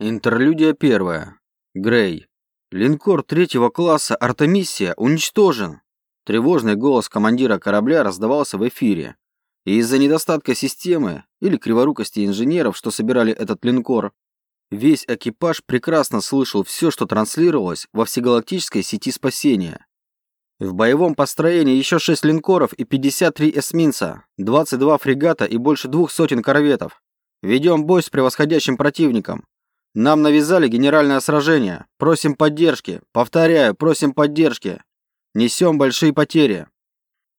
Интерлюдия первая. Грей. Линкор третьего класса «Артемиссия» уничтожен. Тревожный голос командира корабля раздавался в эфире. И из-за недостатка системы или криворукости инженеров, что собирали этот линкор, весь экипаж прекрасно слышал все, что транслировалось во всегалактической сети спасения. В боевом построении еще 6 линкоров и 53 эсминца, 22 фрегата и больше двух сотен корветов. Ведем бой с превосходящим противником. Нам навязали генеральное сражение. Просим поддержки. Повторяю, просим поддержки. Несем большие потери.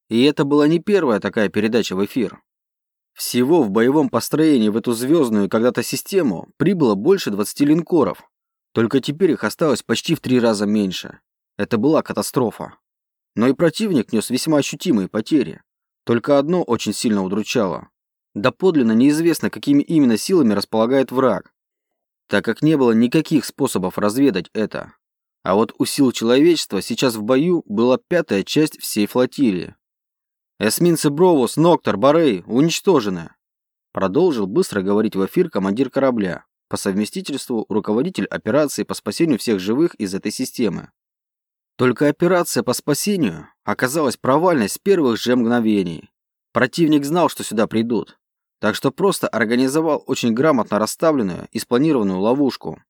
И это была не первая такая передача в эфир. Всего в боевом построении в эту звездную когда-то систему прибыло больше 20 линкоров. Только теперь их осталось почти в три раза меньше. Это была катастрофа. Но и противник нес весьма ощутимые потери. Только одно очень сильно удручало. Доподлинно неизвестно, какими именно силами располагает враг так как не было никаких способов разведать это. А вот у сил человечества сейчас в бою была пятая часть всей флотилии. «Эсминцы Бровус, Ноктор, Барей уничтожены!» Продолжил быстро говорить в эфир командир корабля, по совместительству руководитель операции по спасению всех живых из этой системы. Только операция по спасению оказалась провальной с первых же мгновений. Противник знал, что сюда придут, так что просто организовал очень грамотно расставленную и спланированную ловушку.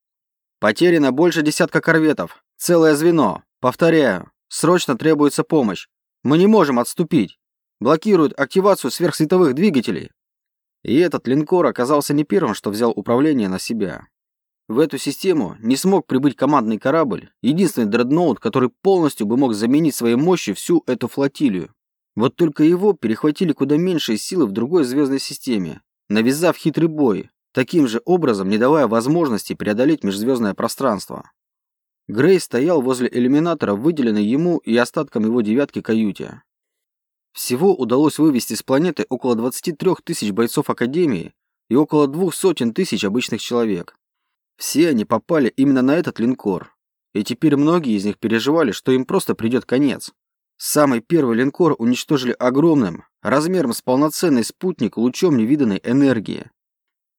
Потеряно больше десятка корветов. Целое звено. Повторяю, срочно требуется помощь. Мы не можем отступить. Блокируют активацию сверхсветовых двигателей. И этот линкор оказался не первым, что взял управление на себя. В эту систему не смог прибыть командный корабль, единственный дредноут, который полностью бы мог заменить своей мощью всю эту флотилию. Вот только его перехватили куда меньшие силы в другой звездной системе, навязав хитрый бой, таким же образом не давая возможности преодолеть межзвездное пространство. Грей стоял возле иллюминатора, выделенной ему и остаткам его девятки каюте. Всего удалось вывести с планеты около 23 тысяч бойцов Академии и около двух сотен тысяч обычных человек. Все они попали именно на этот линкор, и теперь многие из них переживали, что им просто придет конец. Самый первый линкор уничтожили огромным, размером с полноценный спутник лучом невиданной энергии.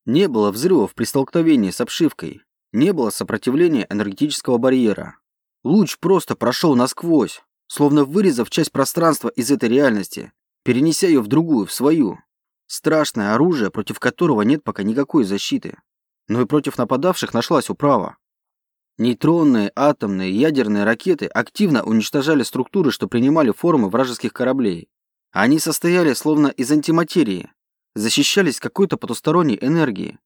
Не было взрывов при столкновении с обшивкой, не было сопротивления энергетического барьера. Луч просто прошел насквозь, словно вырезав часть пространства из этой реальности, перенеся ее в другую, в свою. Страшное оружие, против которого нет пока никакой защиты. Но и против нападавших нашлась управа. Нейтронные, атомные, ядерные ракеты активно уничтожали структуры, что принимали формы вражеских кораблей. Они состояли словно из антиматерии, защищались какой-то потусторонней энергией.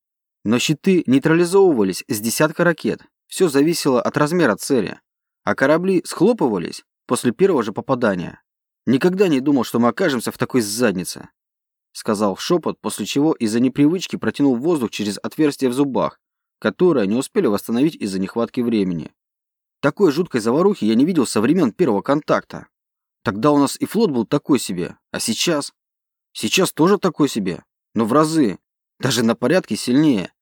Но щиты нейтрализовывались с десятка ракет. Все зависело от размера цели. А корабли схлопывались после первого же попадания. Никогда не думал, что мы окажемся в такой заднице. Сказал шепот, после чего из-за непривычки протянул воздух через отверстие в зубах которое не успели восстановить из-за нехватки времени. Такой жуткой заварухи я не видел со времен первого контакта. Тогда у нас и флот был такой себе, а сейчас? Сейчас тоже такой себе, но в разы, даже на порядке сильнее.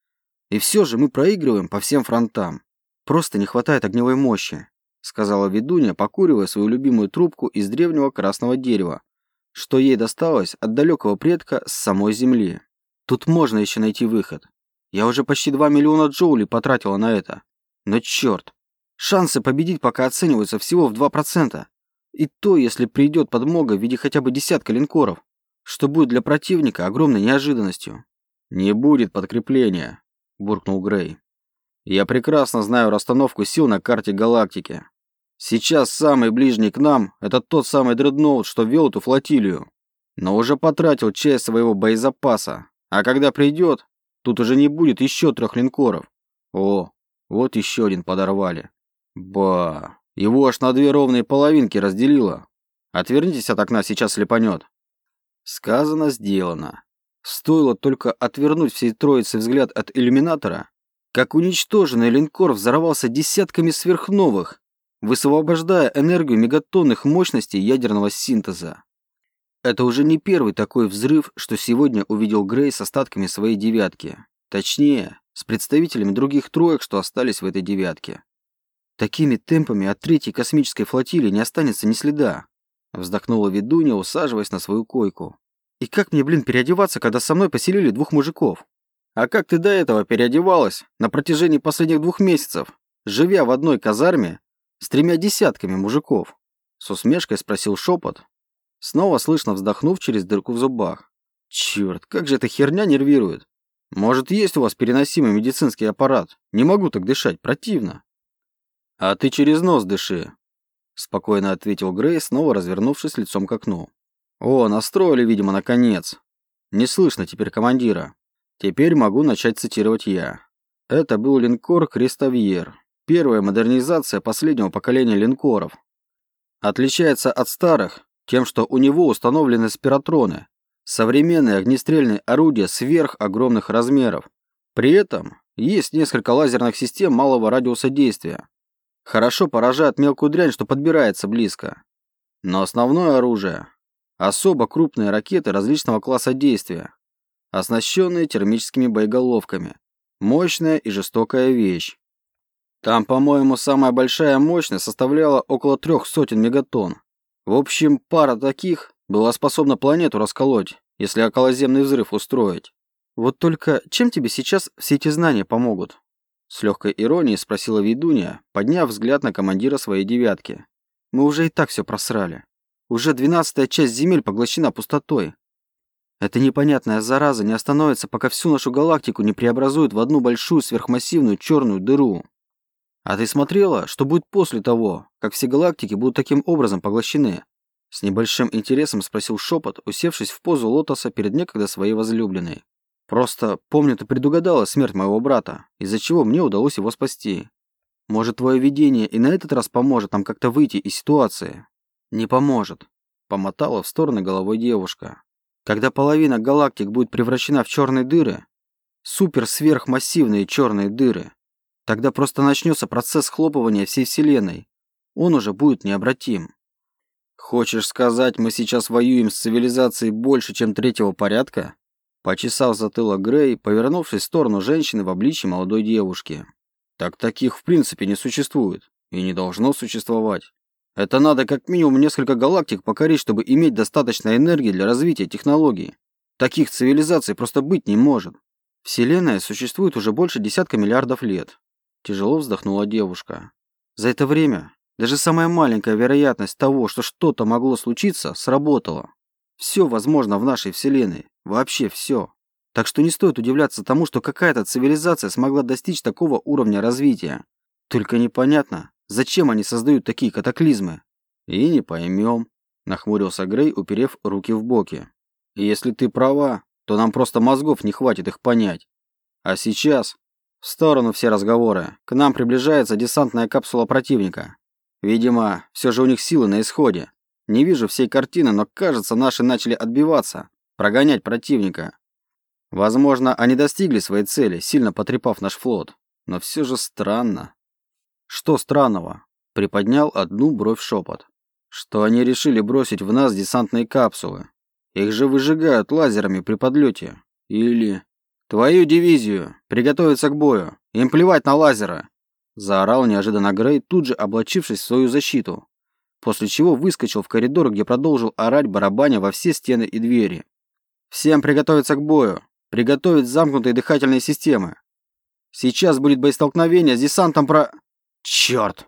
И все же мы проигрываем по всем фронтам. Просто не хватает огневой мощи, сказала ведунья, покуривая свою любимую трубку из древнего красного дерева, что ей досталось от далекого предка с самой земли. Тут можно еще найти выход. Я уже почти 2 миллиона джоулей потратила на это. Но черт, шансы победить пока оцениваются всего в 2%. И то, если придет подмога в виде хотя бы десятка линкоров, что будет для противника огромной неожиданностью. «Не будет подкрепления», – буркнул Грей. «Я прекрасно знаю расстановку сил на карте галактики. Сейчас самый ближний к нам – это тот самый дредноут, что вел эту флотилию, но уже потратил часть своего боезапаса. А когда придет, Тут уже не будет еще трех линкоров. О, вот еще один подорвали. Ба, его аж на две ровные половинки разделило. Отвернитесь от окна, сейчас слепанет. Сказано, сделано. Стоило только отвернуть всей троице взгляд от иллюминатора, как уничтоженный линкор взорвался десятками сверхновых, высвобождая энергию мегатонных мощностей ядерного синтеза. Это уже не первый такой взрыв, что сегодня увидел Грей с остатками своей девятки. Точнее, с представителями других троек, что остались в этой девятке. Такими темпами от третьей космической флотилии не останется ни следа. Вздохнула ведунья, усаживаясь на свою койку. И как мне, блин, переодеваться, когда со мной поселили двух мужиков? А как ты до этого переодевалась на протяжении последних двух месяцев, живя в одной казарме с тремя десятками мужиков?» С усмешкой спросил шепот, снова слышно вздохнув через дырку в зубах. «Черт, как же эта херня нервирует! Может, есть у вас переносимый медицинский аппарат? Не могу так дышать, противно!» «А ты через нос дыши», — спокойно ответил Грей, снова развернувшись лицом к окну. «О, настроили, видимо, наконец. Не слышно теперь командира. Теперь могу начать цитировать я. Это был линкор «Крестовьер», первая модернизация последнего поколения линкоров. Отличается от старых тем, что у него установлены спиротроны, современные огнестрельные орудия сверх огромных размеров. При этом есть несколько лазерных систем малого радиуса действия. Хорошо поражает мелкую дрянь, что подбирается близко. Но основное оружие – особо крупные ракеты различного класса действия, оснащенные термическими боеголовками. Мощная и жестокая вещь. Там, по-моему, самая большая мощность составляла около трех сотен мегатонн. В общем, пара таких была способна планету расколоть, если околоземный взрыв устроить. Вот только чем тебе сейчас все эти знания помогут? С легкой иронией спросила ведунья, подняв взгляд на командира своей девятки. Мы уже и так все просрали. Уже двенадцатая часть земель поглощена пустотой. Эта непонятная зараза не остановится, пока всю нашу галактику не преобразует в одну большую сверхмассивную черную дыру. А ты смотрела, что будет после того, как все галактики будут таким образом поглощены? С небольшим интересом спросил шепот, усевшись в позу лотоса перед некогда своей возлюбленной. Просто помню, ты предугадала смерть моего брата, из-за чего мне удалось его спасти. Может, твое видение и на этот раз поможет нам как-то выйти из ситуации? Не поможет, помотала в стороны головой девушка. Когда половина галактик будет превращена в черные дыры, супер-сверхмассивные черные дыры, тогда просто начнется процесс схлопывания всей Вселенной. Он уже будет необратим. Хочешь сказать, мы сейчас воюем с цивилизацией больше, чем третьего порядка? Почесал затылок Грей, повернувшись в сторону женщины в обличье молодой девушки. Так таких в принципе не существует. И не должно существовать. Это надо как минимум несколько галактик покорить, чтобы иметь достаточно энергии для развития технологий. Таких цивилизаций просто быть не может. Вселенная существует уже больше десятка миллиардов лет. Тяжело вздохнула девушка. За это время даже самая маленькая вероятность того, что что-то могло случиться, сработала. Все возможно в нашей Вселенной. Вообще все. Так что не стоит удивляться тому, что какая-то цивилизация смогла достичь такого уровня развития. Только непонятно, Зачем они создают такие катаклизмы? И не поймем, нахмурился Грей, уперев руки в боки. если ты права, то нам просто мозгов не хватит их понять. А сейчас в сторону все разговоры. К нам приближается десантная капсула противника. Видимо, все же у них силы на исходе. Не вижу всей картины, но кажется, наши начали отбиваться, прогонять противника. Возможно, они достигли своей цели, сильно потрепав наш флот. Но все же странно. Что странного? Приподнял одну бровь шепот. Что они решили бросить в нас десантные капсулы. Их же выжигают лазерами при подлете. Или... Твою дивизию! Приготовиться к бою! Им плевать на лазеры! Заорал неожиданно Грей, тут же облачившись в свою защиту. После чего выскочил в коридор, где продолжил орать барабаня во все стены и двери. Всем приготовиться к бою! Приготовить замкнутые дыхательные системы! Сейчас будет боестолкновение с десантом про... Черт!